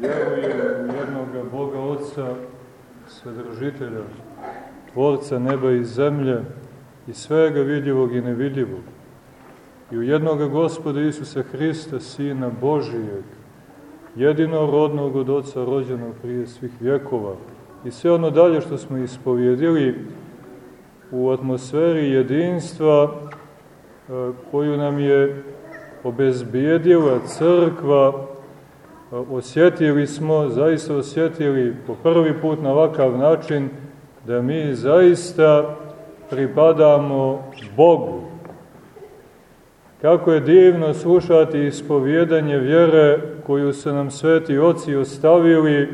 Vjerujem u jednog Boga Otca, Svedržitelja, Tvorca neba i zemlje i svega vidljivog i nevidljivog. I u jednog Gospoda Isusa Hrista, Sina Božijeg, jedinorodnog od Otca rođenog prije svih vjekova. I sve ono dalje što smo ispovjedili u atmosferi jedinstva e, koju nam je obezbijedila crkva, osjetili smo, zaista osjetili po prvi put na ovakav način da mi zaista pripadamo Bogu. Kako je divno slušati ispovjedanje vjere koju su nam sveti oci ostavili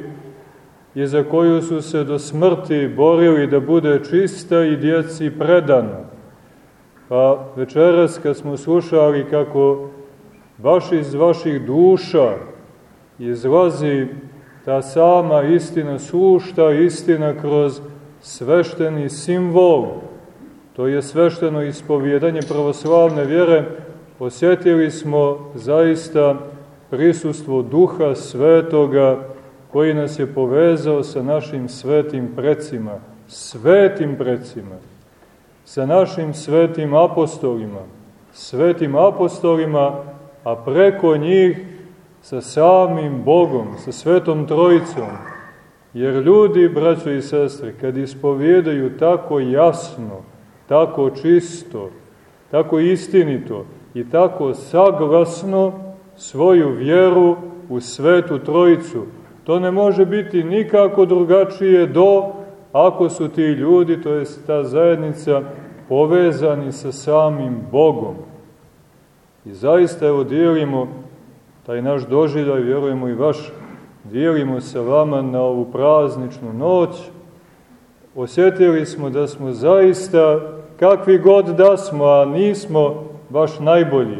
i za koju su se do smrti borili da bude čista i djeci predana. Pa večeras kad smo slušali kako baš iz vaših duša izlazi ta sama istina, sušta istina kroz svešteni simbol, to je svešteno ispovjedanje pravoslavne vjere, osjetili smo zaista prisustvo Duha Svetoga koji nas je povezao sa našim svetim precima, svetim precima, sa našim svetim apostolima, svetim apostolima, a preko njih sa samim Bogom, sa svetom trojicom. Jer ljudi, braćo i sestre, kad ispovjedaju tako jasno, tako čisto, tako istinito i tako saglasno svoju vjeru u svetu trojicu, to ne može biti nikako drugačije do ako su ti ljudi, to je ta zajednica, povezani sa samim Bogom. I zaista evo dijelimo taj naš doživljaj, vjerujemo i vaš, dijelimo sa vama na ovu prazničnu noć. Osjetili smo da smo zaista, kakvi god da smo, a nismo baš najbolji,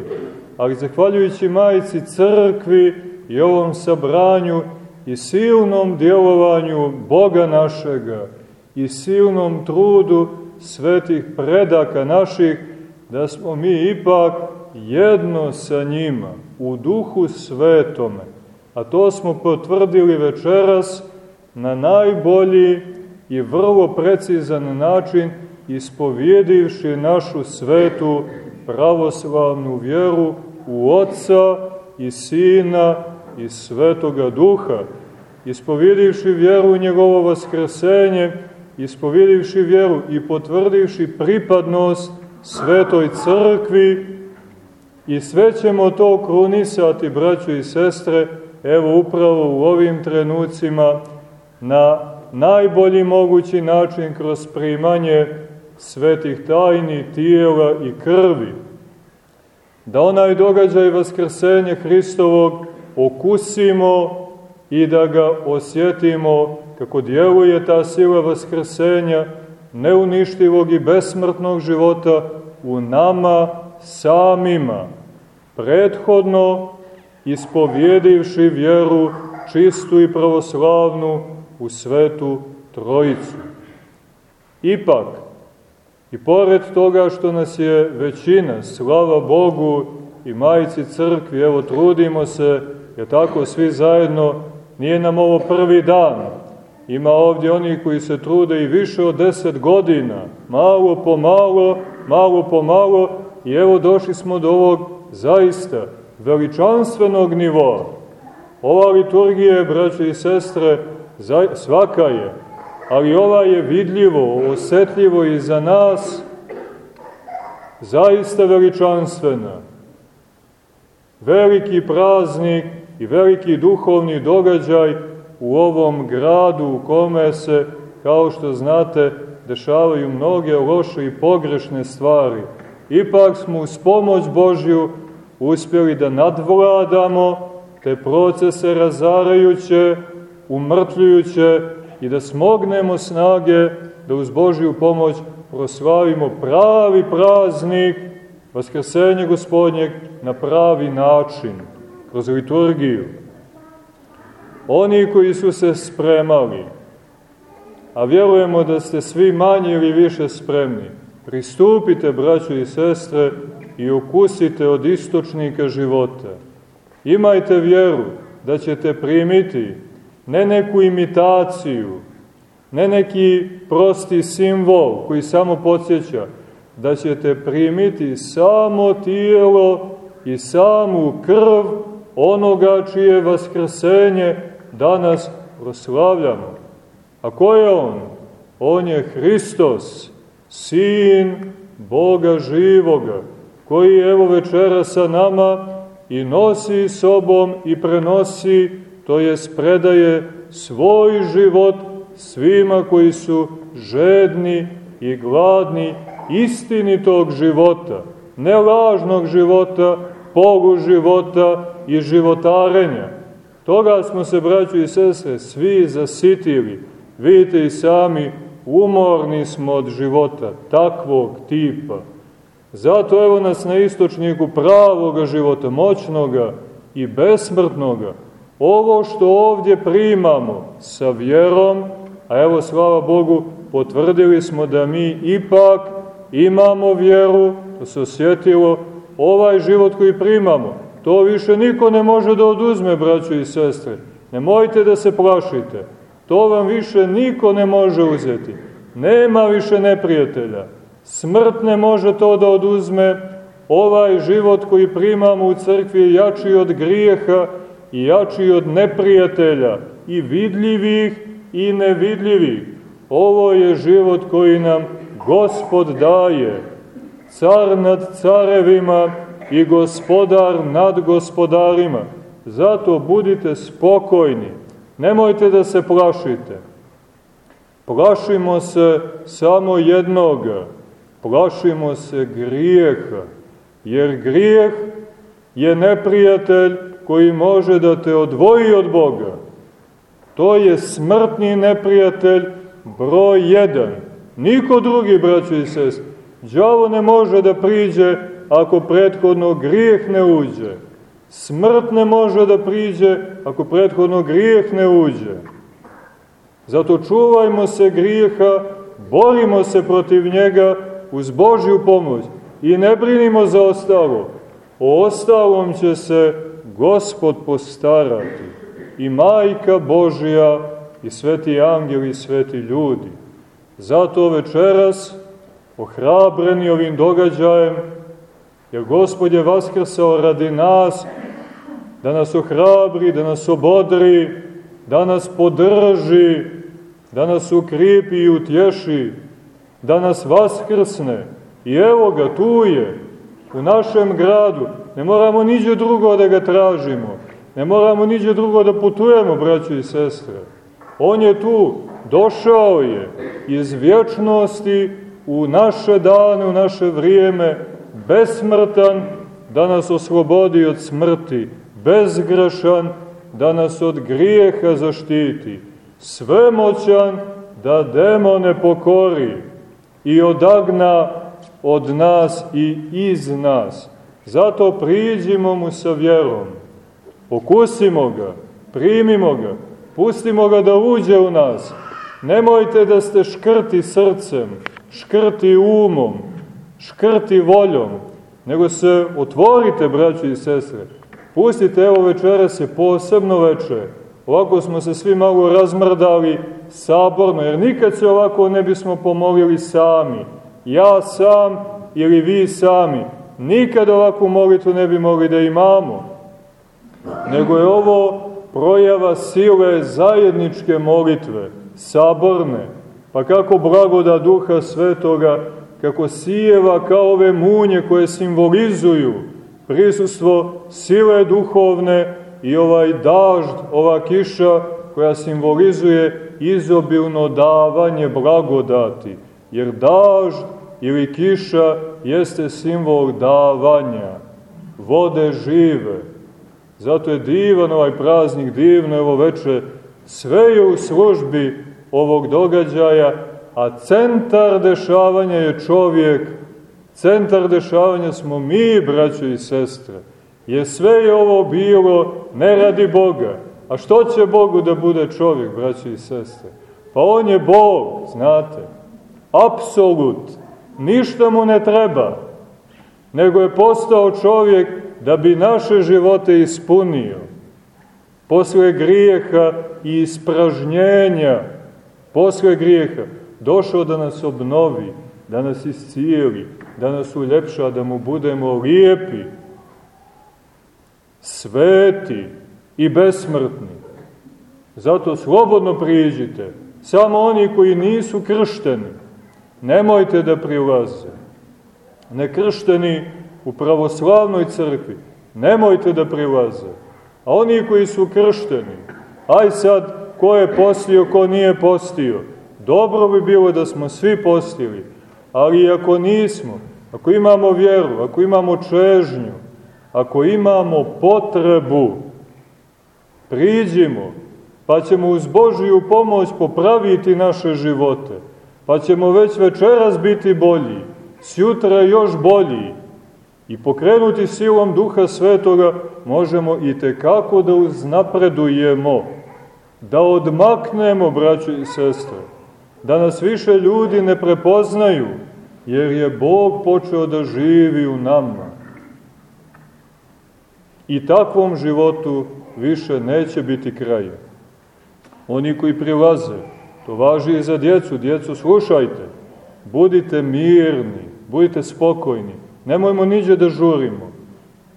ali zahvaljujući majici crkvi i ovom sabranju i silnom djelovanju Boga našega i silnom trudu svetih predaka naših, da smo mi ipak jedno sa njima, u duhu svetome. A to smo potvrdili večeras na najbolji i vrlo precizan način ispovjedivši našu svetu pravoslavnu vjeru u Otca i Sina i Svetoga Duha, ispovjedivši vjeru u njegovo vaskrsenje, ispovjedivši vjeru i potvrdivši pripadnost Svetoj Crkvi, I sve ćemo to krunisati, braćo i sestre, evo upravo u ovim trenucima, na najbolji mogući način kroz primanje svetih tajni, tijela i krvi. Da onaj događaj Vaskrsenja Hristovog okusimo i da ga osjetimo kako djeluje ta sila Vaskrsenja neuništivog i besmrtnog života u nama samima prethodno ispovjedivši vjeru čistu i pravoslavnu u svetu Trojicu. Ipak, i pored toga što nas je većina, slava Bogu i majici crkvi, evo trudimo se, je tako svi zajedno, nije nam ovo prvi dan, ima ovdje oni koji se trude i više od deset godina, malo po malo, malo po malo, i evo došli smo do ovog zaista veličanstvenog nivoa. Ova liturgija, braće i sestre, svaka je, ali ova je vidljivo, osetljivo i za nas zaista veličanstvena. Veliki praznik i veliki duhovni događaj u ovom gradu u kome se, kao što znate, dešavaju mnoge loše i pogrešne stvari – ipak smo uz pomoć Božju uspjeli da nadvladamo te procese razarajuće, umrtljujuće i da smognemo snage da uz Božju pomoć proslavimo pravi praznik Vaskrsenje Gospodnjeg na pravi način, kroz liturgiju. Oni koji su se spremali, a vjerujemo da ste svi manje ili više spremni, Pristupite, braćo i sestre, i okusite od istočnika života. Imajte vjeru, da ćete primiti ne neku imitaciju, ne neki prosti simbol koji samo podsjeća, da ćete primiti samo tijelo i samu krv onoga čije vaskrsenje danas proslavljamo. A ko je on? On je Hristos, Sin Boga živoga, koji evo večera sa nama i nosi sobom i prenosi, to je predaje svoj život svima koji su žedni i gladni istinitog života, ne lažnog života, pogu života i životarenja. Toga smo se, braću i sestre, svi zasitili. Vidite i sami, umorni smo od života, takvog tipa. Zato evo nas na istočniku pravoga života, moćnoga i besmrtnoga. Ovo što ovdje primamo sa vjerom, a evo, slava Bogu, potvrdili smo da mi ipak imamo vjeru, to se osjetilo, ovaj život koji primamo, to više niko ne može da oduzme, braćo i sestre. Nemojte da se plašite, to vam više niko ne može uzeti. Nema više neprijatelja. Smrt ne može to da oduzme. Ovaj život koji primamo u crkvi je jači od grijeha i jači od neprijatelja i vidljivih i nevidljivih. Ovo je život koji nam Gospod daje, car nad carevima i gospodar nad gospodarima. Zato budite spokojni, nemojte da se plašite. Plašimo se samo jednoga, plašimo se grijeha, jer grijeh je neprijatelj koji može da te odvoji od Boga. To je smrtni neprijatelj broj jedan. Niko drugi, braćo i sest. Đavo ne može da priđe ako prethodno grijeh ne uđe. Smrt ne može da priđe ako prethodno grijeh ne uđe. Zato čuvajmo se grijeha, borimo se protiv njega uz Božju pomoć i ne brinimo za ostalo. O ostalom će se Gospod postarati i Majka Božja i sveti angeli i sveti ljudi. Zato večeras, ohrabreni ovim događajem, jer Gospod je vaskrsao radi nas, da nas ohrabri, da nas obodri, da nas podrži, da nas ukripi i utješi, da nas vaskrsne. I evo ga, tu je, u našem gradu. Ne moramo niđe drugo da ga tražimo. Ne moramo niđe drugo da putujemo, braćo i sestre. On je tu, došao je iz vječnosti u naše dane, u naše vrijeme, besmrtan, da nas oslobodi od smrti, bezgrešan, da nas od grijeha zaštiti, svemoćan, da demone pokori i odagna od nas i iz nas. Zato priđimo mu sa vjerom, pokusimo ga, primimo ga, pustimo ga da uđe u nas. Nemojte da ste škrti srcem, škrti umom, škrti voljom, nego se otvorite, braći i sestre. Pustite, evo večeras je posebno veče. Ovako smo se svi malo razmrdali saborno, jer nikad se ovako ne bismo pomolili sami. Ja sam ili vi sami. Nikad ovakvu molitvu ne bi mogli da imamo. Nego je ovo projava sile zajedničke molitve, saborne, pa kako blagoda duha svetoga kako sijeva kao ove munje koje simbolizuju prisustvo sile duhovne i ovaj dažd, ova kiša koja simbolizuje izobilno davanje blagodati. Jer dažd ili kiša jeste simbol davanja, vode žive. Zato je divan ovaj praznik, divno evo veče, sve je u službi ovog događaja, a centar dešavanja je čovjek, centar dešavanja smo mi, braćo i sestre. Je sve je ovo bilo ne radi Boga. A što će Bogu da bude čovjek, braćo i sestre? Pa on je Bog, znate. Apsolut. Ništa mu ne treba. Nego je postao čovjek da bi naše živote ispunio. posle grijeha i ispražnjenja, posle grijeha, došao da nas obnovi, da nas iscijeli, da nas uljepša, da mu budemo lijepi, sveti i besmrtni. Zato slobodno priđite, samo oni koji nisu kršteni, nemojte da prilaze. Nekršteni u pravoslavnoj crkvi, nemojte da prilaze. A oni koji su kršteni, aj sad, ko je postio, ko nije postio, dobro bi bilo da smo svi postili, ali ako nismo, ako imamo vjeru, ako imamo čežnju, ako imamo potrebu, priđimo, pa ćemo uz Božiju pomoć popraviti naše živote, pa ćemo već večeras biti bolji, sjutra još bolji i pokrenuti silom Duha Svetoga možemo i tekako da uznapredujemo, da odmaknemo, braćo i sestre, da nas više ljudi ne prepoznaju, jer je Bog počeo da živi u nama. I takvom životu više neće biti kraja. Oni koji prilaze, to važi i za djecu, djecu slušajte, budite mirni, budite spokojni, nemojmo niđe da žurimo.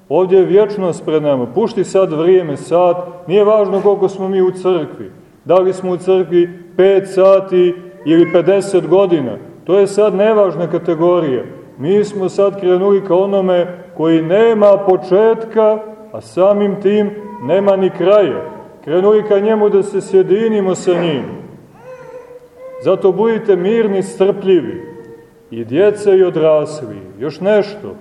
Ovdje je vječnost pred nama, pušti sad vrijeme, sat, nije važno koliko smo mi u crkvi, da li smo u crkvi 5 sati ili 50 godina, to je sad nevažna kategorija. Mi smo sad krenuli ka onome koji nema početka, a samim tim nema ni kraja. Krenuli ka njemu da se sjedinimo sa njim. Zato budite mirni, strpljivi, i djeca i odrasli. Još nešto,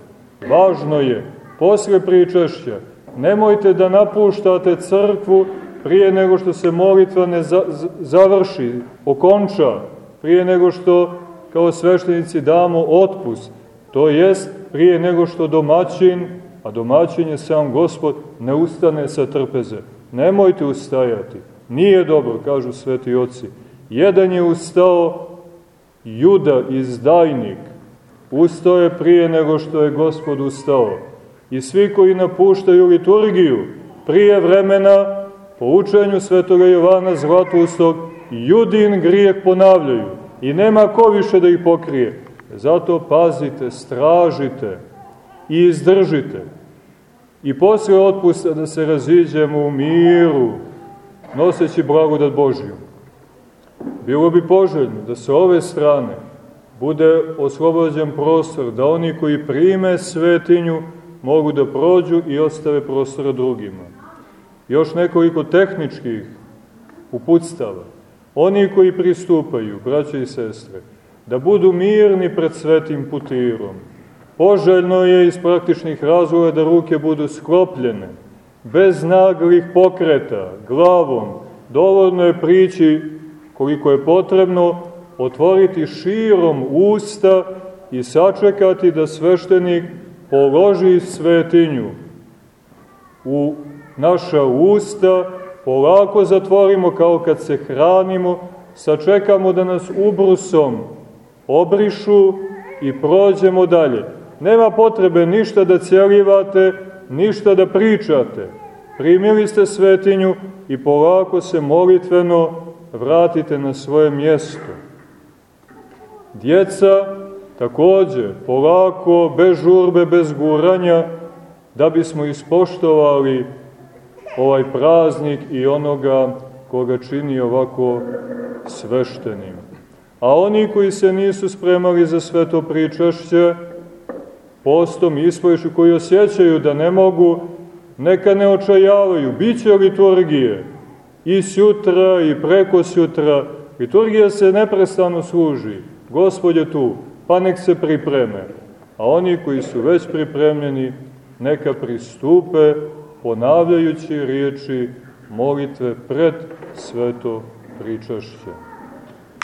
važno je, posle pričešća, nemojte da napuštate crkvu prije nego što se molitva ne za, završi, okonča, prije nego što kao sveštenici damo otpust, to jest prije nego što domaćin, a domaćin je sam gospod, ne ustane sa trpeze. Nemojte ustajati, nije dobro, kažu sveti oci. Jedan je ustao, Juda, izdajnik, ustao je prije nego što je gospod ustao. I svi koji napuštaju liturgiju prije vremena, po učenju svetoga Jovana Zlatustog, Judin grijeh ponavljaju i nema ko više da ih pokrije. Zato pazite, stražite i izdržite. I posle otpusta da se raziđemo u miru, noseći blagodat Božju. Bilo bi poželjno da se ove strane bude oslobođen prostor, da oni koji prime svetinju mogu da prođu i ostave prostora drugima. Još nekoliko tehničkih uputstava. Oni koji pristupaju, braće i sestre, da budu mirni pred svetim putirom. Poželjno je iz praktičnih razloga da ruke budu sklopljene, bez naglih pokreta, glavom. Dovoljno je prići koliko je potrebno, otvoriti širom usta i sačekati da sveštenik položi svetinju u naša usta, polako zatvorimo kao kad se hranimo, sačekamo da nas ubrusom obrišu i prođemo dalje. Nema potrebe ništa da cijelivate, ništa da pričate. Primili ste svetinju i polako se molitveno vratite na svoje mjesto. Djeca takođe, polako, bez žurbe, bez guranja, da bismo ispoštovali ovaj praznik i onoga koga čini ovako sveštenim. A oni koji se nisu spremali za sveto pričašće, postom ispojušu koji osjećaju da ne mogu, neka ne očajavaju, bit će liturgije, i sutra i preko sutra. Liturgija se neprestano služi. Gospod je tu, pa nek se pripreme. A oni koji su već pripremljeni, neka pristupe ponavljajući riječi molitve pred sveto pričašće.